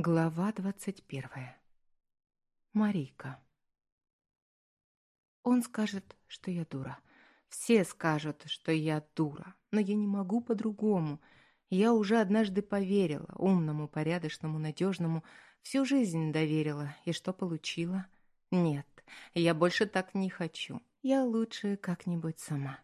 Глава двадцать первая. Марийка. Он скажет, что я дура. Все скажут, что я дура. Но я не могу по-другому. Я уже однажды поверила умному, порядочному, надежному. Всю жизнь доверила. И что получила? Нет, я больше так не хочу. Я лучше как-нибудь сама.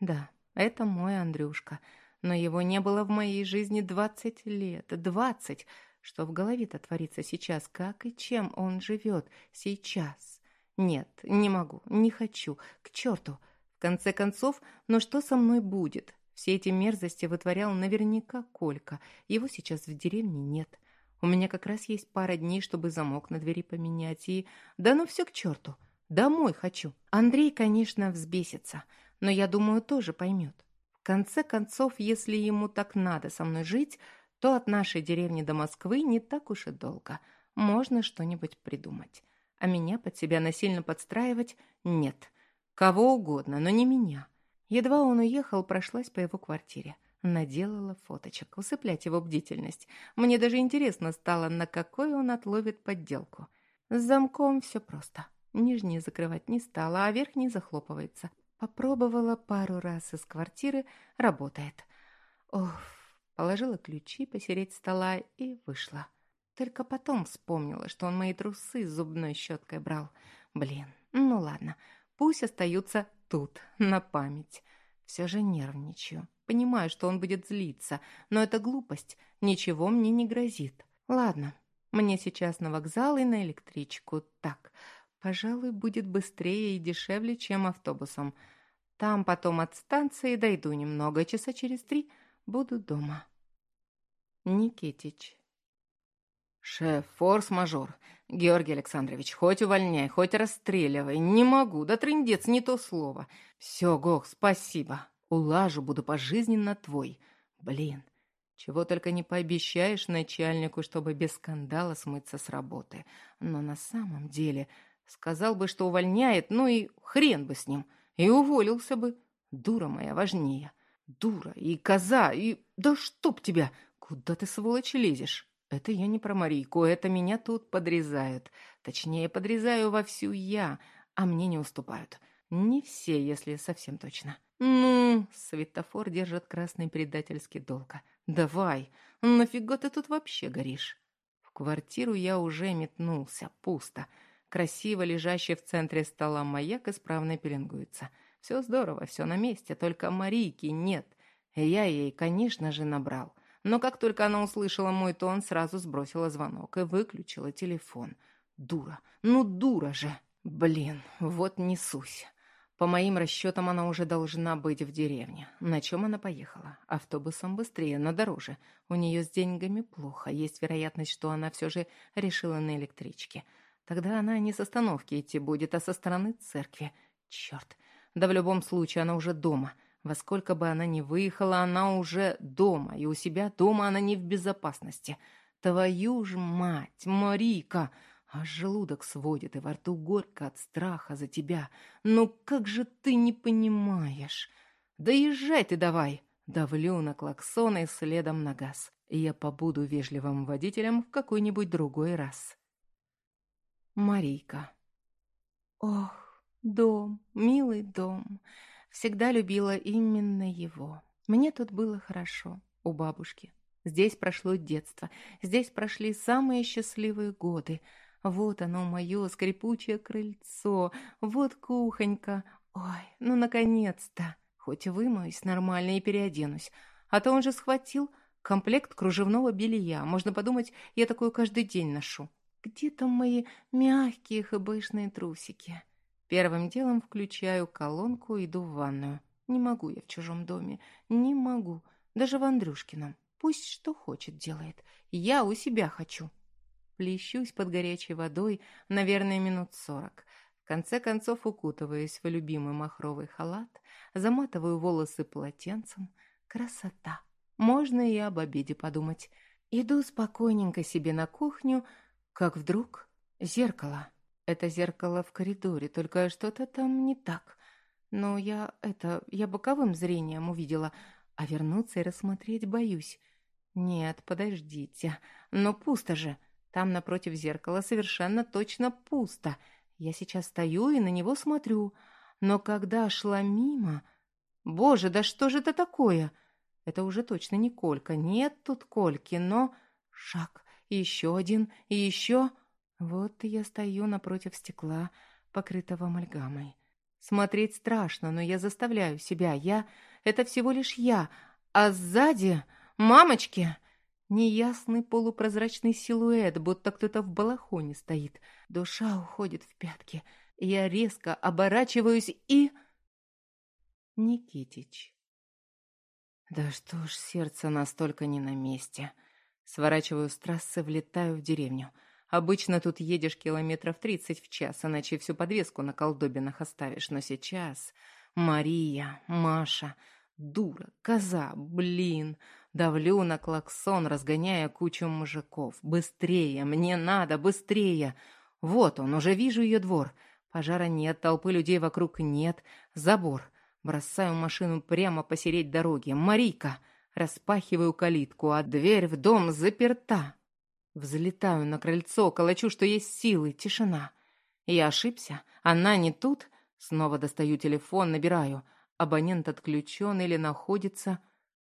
Да, это мой Андрюшка. Но его не было в моей жизни двадцать лет. Двадцать! Что в голове-то творится сейчас? Как и чем он живет сейчас? Нет, не могу, не хочу. К черту! В конце концов, но что со мной будет? Все эти мерзости вытворял наверняка Колька. Его сейчас в деревне нет. У меня как раз есть пара дней, чтобы замок на двери поменять. И... Да ну все к черту. Домой хочу. Андрей, конечно, взбесится. Но я думаю, тоже поймет. В конце концов, если ему так надо со мной жить, то от нашей деревни до Москвы не так уж и долго. Можно что-нибудь придумать. А меня под себя насильно подстраивать нет. Кого угодно, но не меня. Едва он уехал, прошлась по его квартире. Наделала фоточек, усыплять его бдительность. Мне даже интересно стало, на какой он отловит подделку. С замком все просто. Нижний закрывать не стала, а верхний захлопывается. Попробовала пару раз из квартиры, работает. Ох, Положила ключи посереть стола и вышла. Только потом вспомнила, что он мои трусы с зубной щеткой брал. Блин, ну ладно, пусть остаются тут, на память. Все же нервничаю. Понимаю, что он будет злиться, но это глупость, ничего мне не грозит. Ладно, мне сейчас на вокзал и на электричку. Так, пожалуй, будет быстрее и дешевле, чем автобусом. Там потом от станции дойду немного, часа через три – Буду дома. Никитич. Шеф, форс-мажор. Георгий Александрович, хоть увольняй, хоть расстреливай. Не могу, да трындец, не то слово. Все, Гох, спасибо. Улажу, буду пожизненно твой. Блин, чего только не пообещаешь начальнику, чтобы без скандала смыться с работы. Но на самом деле сказал бы, что увольняет, ну и хрен бы с ним. И уволился бы. Дура моя важнее. Дура и коза, и... Да чтоб тебя! Куда ты, сволочь, лезешь? Это я не про Марийку, это меня тут подрезают. Точнее, подрезаю вовсю я, а мне не уступают. Не все, если совсем точно. Ну, светофор держит красный предательский долго. Давай, нафига ты тут вообще горишь? В квартиру я уже метнулся, пусто. Красиво лежащий в центре стола маяк исправно пеленгуется. — все здорово, все на месте, только Марийки нет. Я ей, конечно же, набрал. Но как только она услышала мой тон, сразу сбросила звонок и выключила телефон. Дура, ну дура же. Блин, вот несусь. По моим расчетам, она уже должна быть в деревне. На чем она поехала? Автобусом быстрее, но дороже. У нее с деньгами плохо. Есть вероятность, что она все же решила на электричке. Тогда она не с остановки идти будет, а со стороны церкви. Черт, да в любом случае она уже дома. Во сколько бы она ни выехала, она уже дома. И у себя дома она не в безопасности. Твою ж мать, Марика! А желудок сводит, и во рту горько от страха за тебя. Ну как же ты не понимаешь? Да езжай ты давай! Давлю на клаксон и следом на газ. Я побуду вежливым водителем в какой-нибудь другой раз. Марийка. Ох, Дом, милый дом. Всегда любила именно его. Мне тут было хорошо, у бабушки. Здесь прошло детство, здесь прошли самые счастливые годы. Вот оно, мое скрипучее крыльцо, вот кухонька. Ой, ну наконец-то! Хоть вымоюсь нормально и переоденусь. А то он же схватил комплект кружевного белья. Можно подумать, я такое каждый день ношу. Где там мои мягкие хэбэшные трусики?» Первым делом включаю колонку, иду в ванную. Не могу я в чужом доме. Не могу. Даже в Андрюшкином. Пусть что хочет делает. Я у себя хочу. Плещусь под горячей водой, наверное, минут сорок. В конце концов укутываюсь в любимый махровый халат, заматываю волосы полотенцем. Красота. Можно и об обеде подумать. Иду спокойненько себе на кухню, как вдруг зеркало. Это зеркало в коридоре, только что-то там не так. Но я это, я боковым зрением увидела, а вернуться и рассмотреть боюсь. Нет, подождите, но пусто же. Там напротив зеркала совершенно точно пусто. Я сейчас стою и на него смотрю. Но когда шла мимо... Боже, да что же это такое? Это уже точно не Колька. Нет тут Кольки, но... Шаг. Еще один. И еще... Вот я стою напротив стекла, покрытого амальгамой. Смотреть страшно, но я заставляю себя. Я... Это всего лишь я. А сзади... Мамочки! Неясный полупрозрачный силуэт, будто кто-то в балахоне стоит. Душа уходит в пятки. Я резко оборачиваюсь и... Никитич. Да что ж, сердце настолько не на месте. Сворачиваю с трассы, влетаю в деревню. Обычно тут едешь километров тридцать в час, иначе всю подвеску на колдобинах оставишь. Но сейчас Мария, Маша, дура, коза, блин. Давлю на клаксон, разгоняя кучу мужиков. Быстрее, мне надо, быстрее. Вот он, уже вижу ее двор. Пожара нет, толпы людей вокруг нет. Забор. Бросаю машину прямо посередь дороги. Марика! Распахиваю калитку, а дверь в дом заперта. Взлетаю на крыльцо, колочу, что есть силы, тишина. Я ошибся, она не тут. Снова достаю телефон, набираю. Абонент отключен или находится...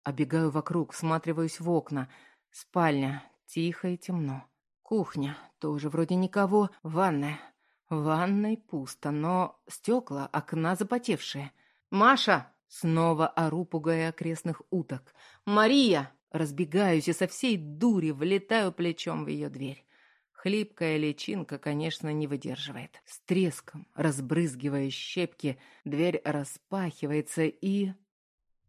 Обегаю вокруг, всматриваюсь в окна. Спальня. Тихо и темно. Кухня. Тоже вроде никого. Ванная. В ванной пусто, но стекла, окна запотевшие. «Маша!» Снова ору, пугая окрестных уток. «Мария!» Разбегаюсь и со всей дури влетаю плечом в ее дверь. Хлипкая личинка, конечно, не выдерживает. С треском, разбрызгивая щепки, дверь распахивается и...